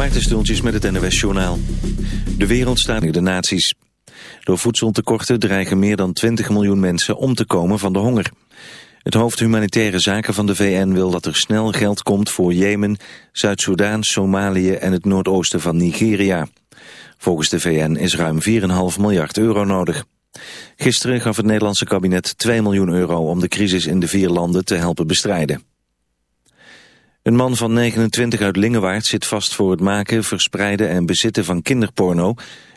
Maarten met het NWS Journaal. De wereld staat in de naties. Door voedseltekorten dreigen meer dan 20 miljoen mensen om te komen van de honger. Het hoofd humanitaire zaken van de VN wil dat er snel geld komt voor Jemen, Zuid-Soedan, Somalië en het noordoosten van Nigeria. Volgens de VN is ruim 4,5 miljard euro nodig. Gisteren gaf het Nederlandse kabinet 2 miljoen euro om de crisis in de vier landen te helpen bestrijden. Een man van 29 uit Lingewaard zit vast voor het maken, verspreiden en bezitten van kinderporno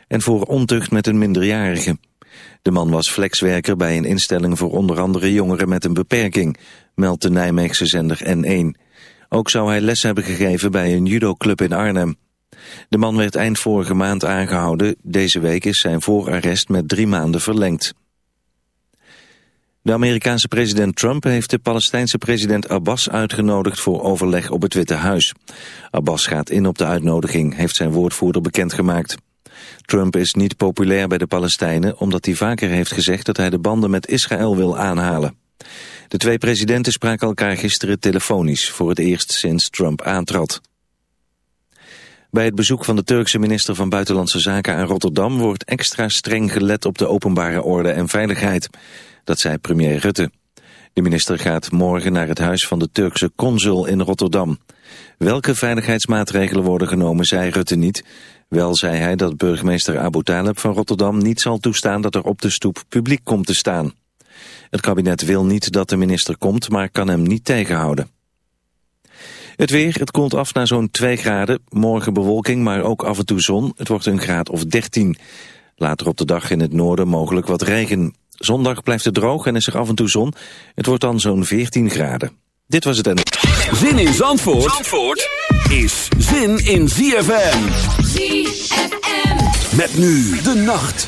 en voor ontucht met een minderjarige. De man was flexwerker bij een instelling voor onder andere jongeren met een beperking, meldt de Nijmeegse zender N1. Ook zou hij les hebben gegeven bij een judoclub in Arnhem. De man werd eind vorige maand aangehouden. Deze week is zijn voorarrest met drie maanden verlengd. De Amerikaanse president Trump heeft de Palestijnse president Abbas uitgenodigd voor overleg op het Witte Huis. Abbas gaat in op de uitnodiging, heeft zijn woordvoerder bekendgemaakt. Trump is niet populair bij de Palestijnen omdat hij vaker heeft gezegd dat hij de banden met Israël wil aanhalen. De twee presidenten spraken elkaar gisteren telefonisch voor het eerst sinds Trump aantrad. Bij het bezoek van de Turkse minister van Buitenlandse Zaken aan Rotterdam wordt extra streng gelet op de openbare orde en veiligheid. Dat zei premier Rutte. De minister gaat morgen naar het huis van de Turkse consul in Rotterdam. Welke veiligheidsmaatregelen worden genomen, zei Rutte niet. Wel zei hij dat burgemeester Abu Talib van Rotterdam niet zal toestaan dat er op de stoep publiek komt te staan. Het kabinet wil niet dat de minister komt, maar kan hem niet tegenhouden. Het weer, het koelt af naar zo'n 2 graden. Morgen bewolking, maar ook af en toe zon. Het wordt een graad of 13. Later op de dag in het noorden mogelijk wat regen. Zondag blijft het droog en is er af en toe zon. Het wordt dan zo'n 14 graden. Dit was het en... Zin in Zandvoort, Zandvoort is zin in ZFM. ZFM. Met nu de nacht.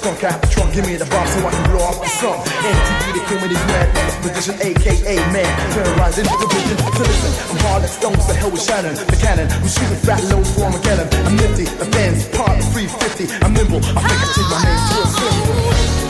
Give me the bomb so I can blow off some. MTV, they kill me these mad position, aka man. Terrorizing the vision. So listen, I'm hard like stones, the hell with Shannon. The cannon, I'm shooting fat loads for Armageddon. I'm nifty, the fans, part 350. I'm nimble, I think I take my name to a symbol.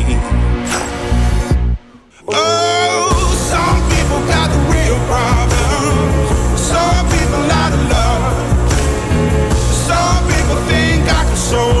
Think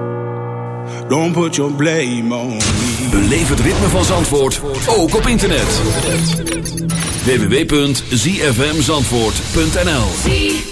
Don't put your blame on me. Beleef het ritme van Zandvoort, ook op internet. www.zfmzandvoort.nl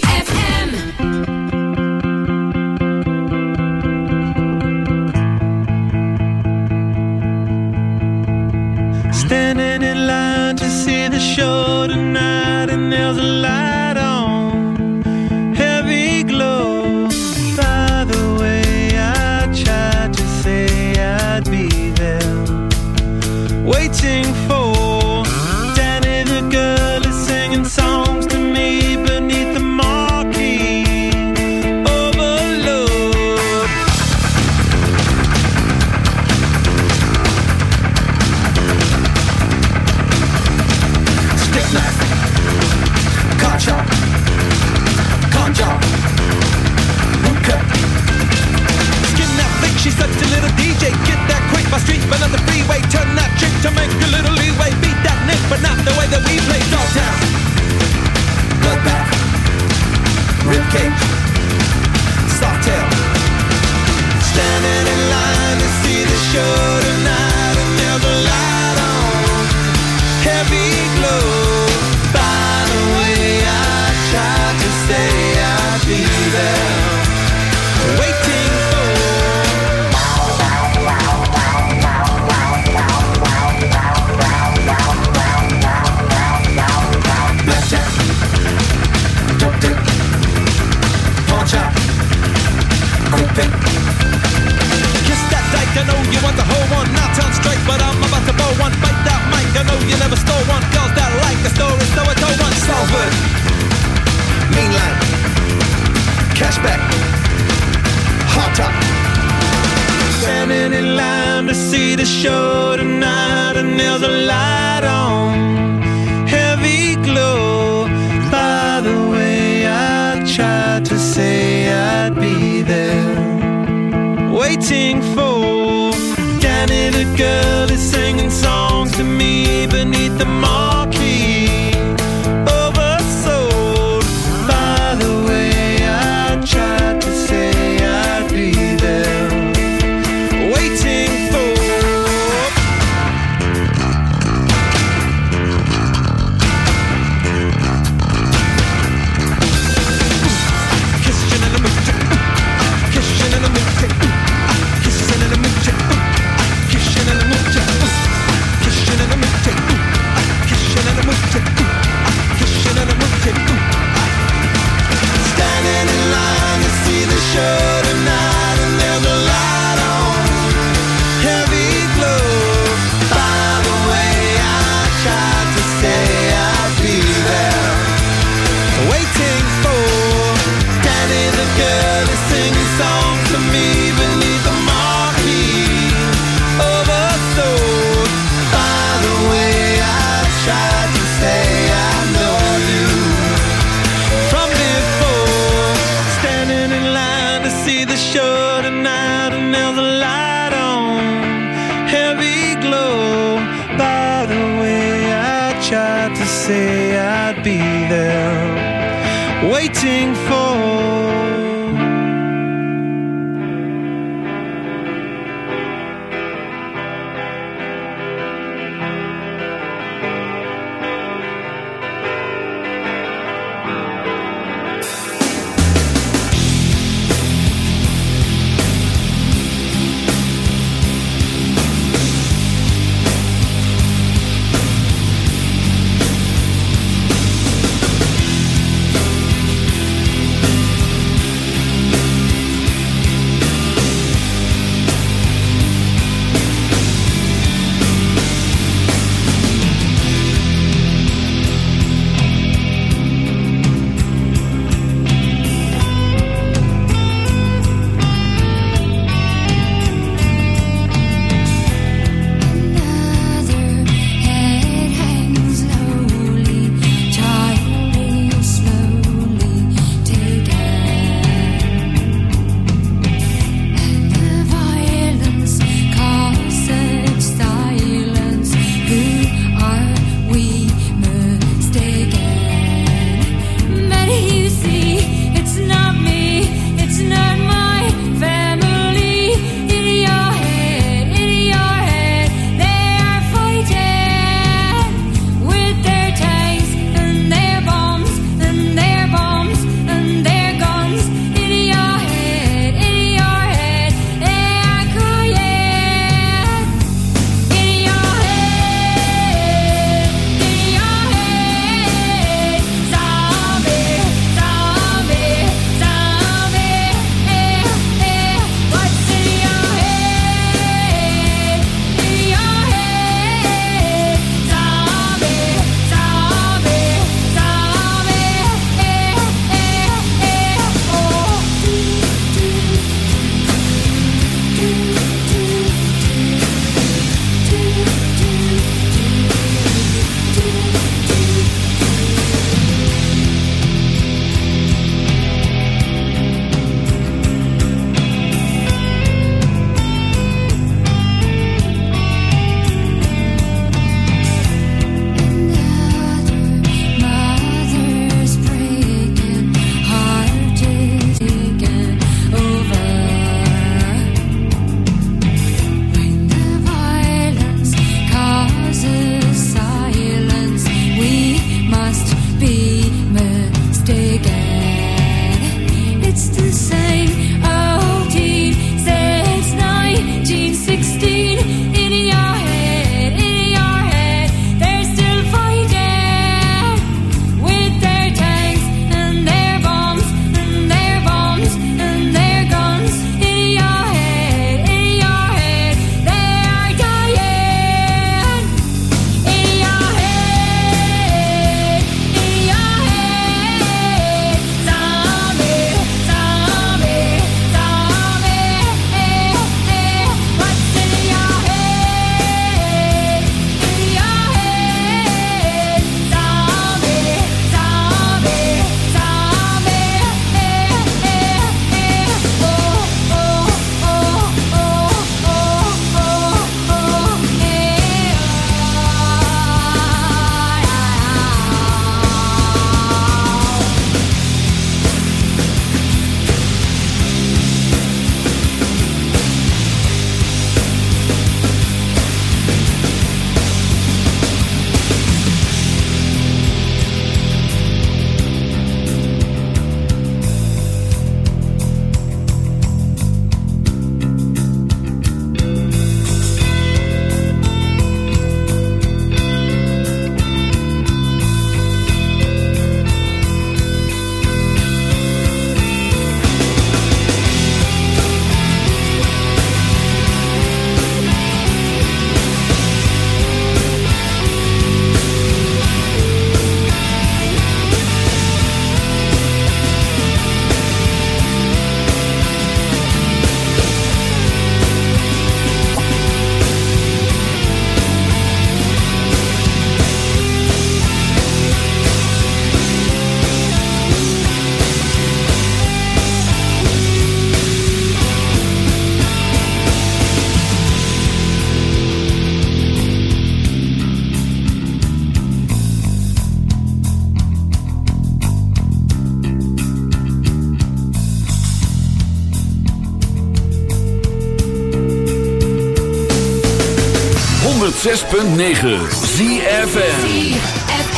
106.9 ZFN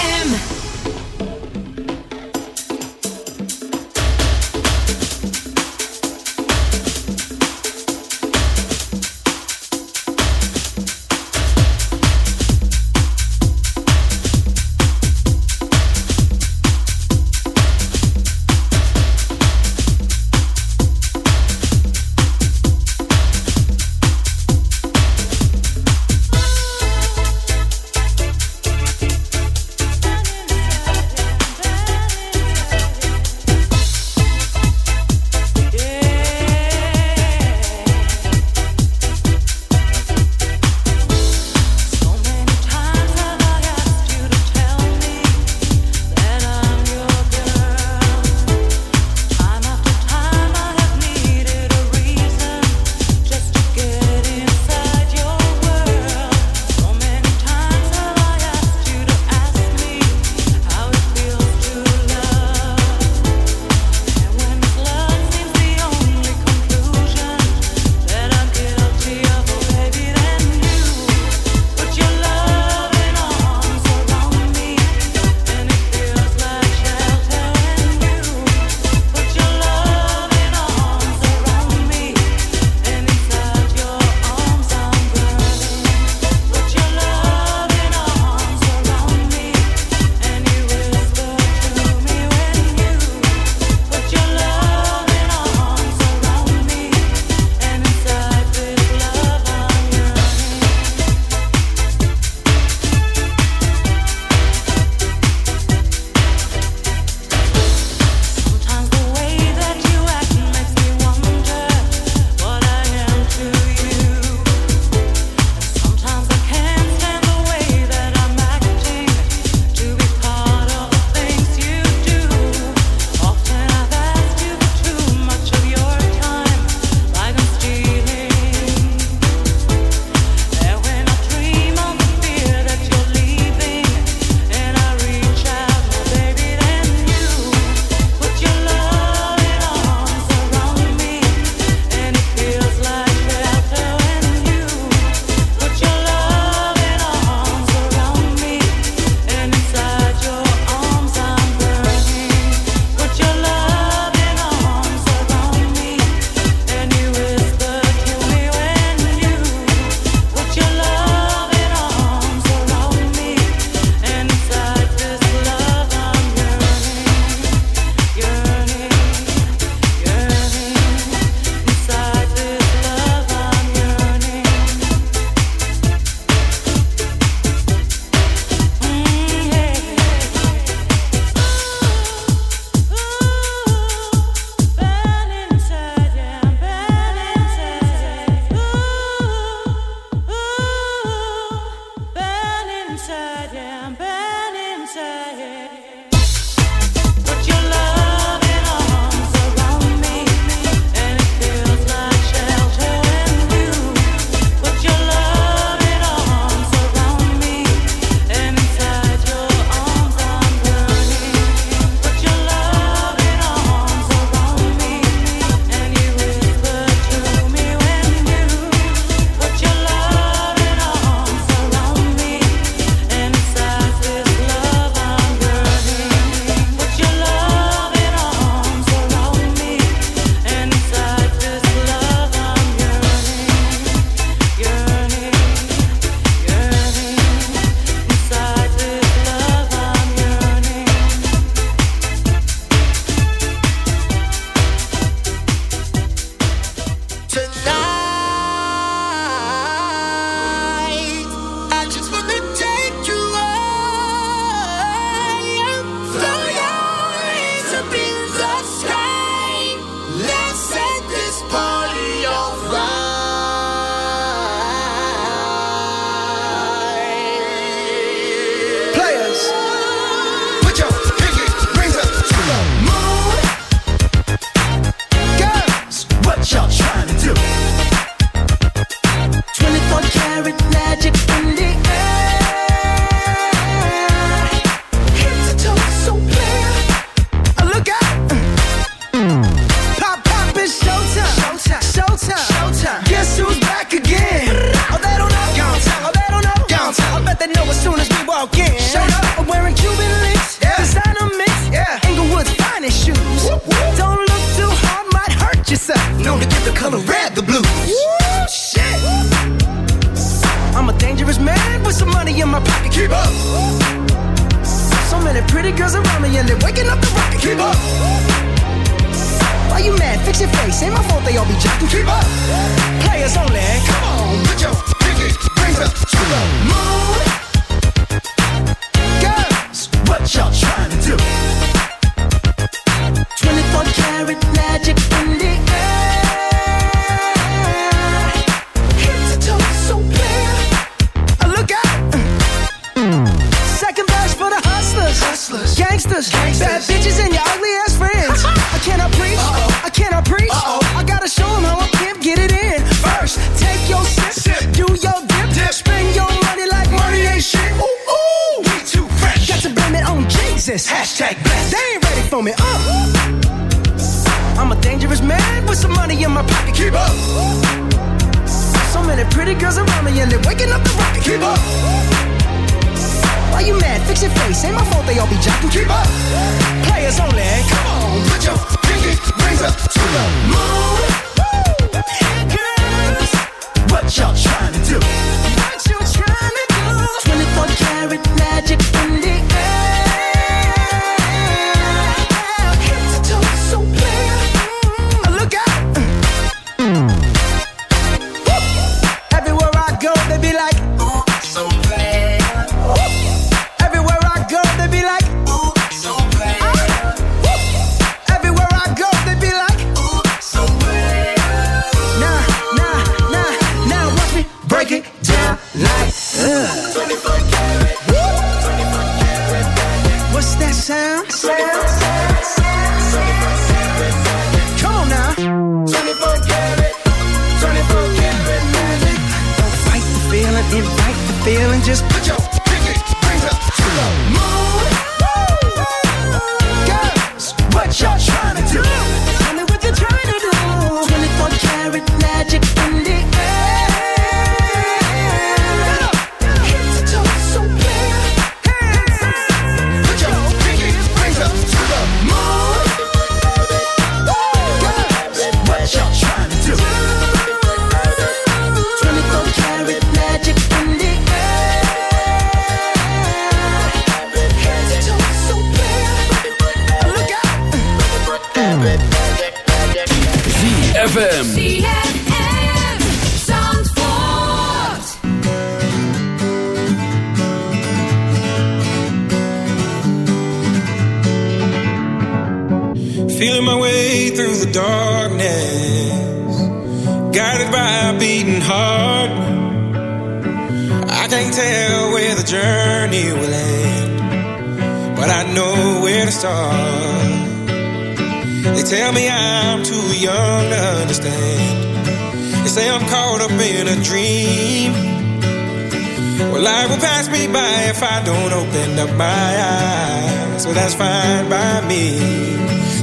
that's fine by me.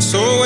So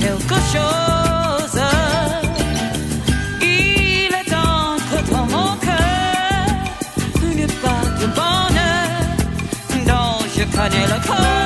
quelque chose. Il est encore dans mon cœur une part de bonheur dont je connais le corps.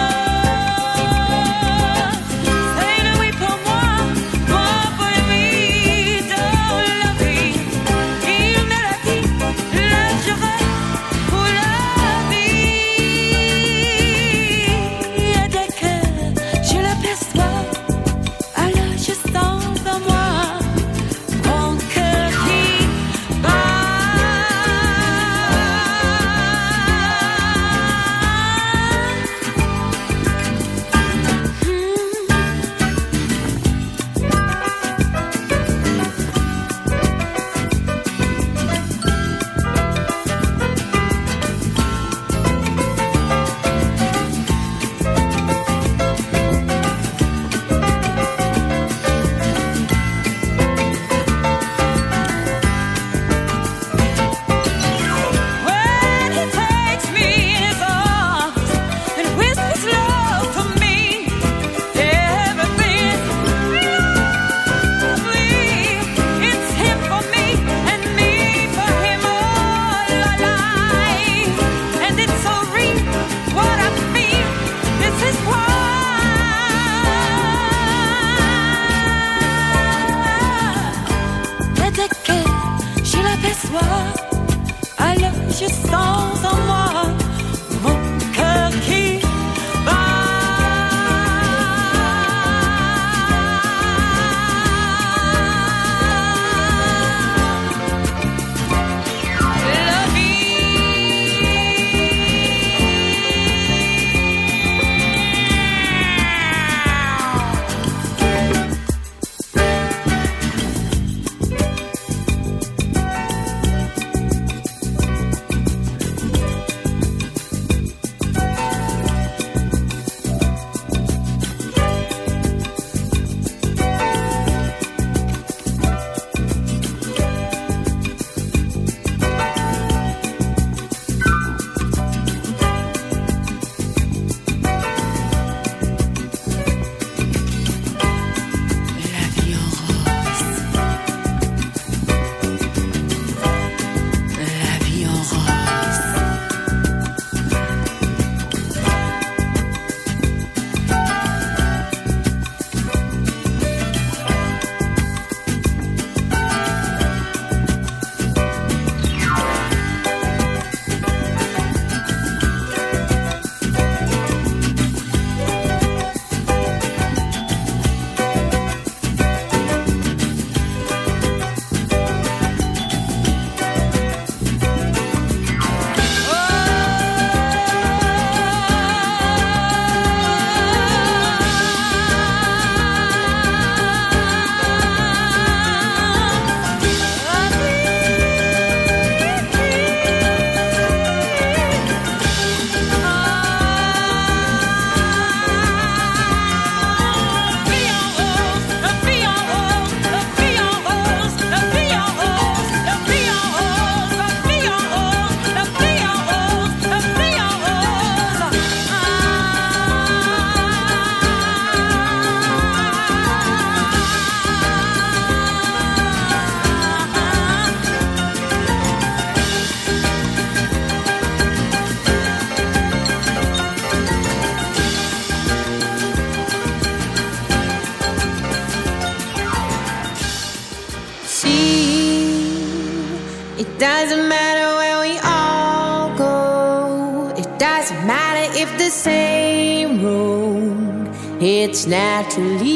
soir, alors je sens en moi. naturally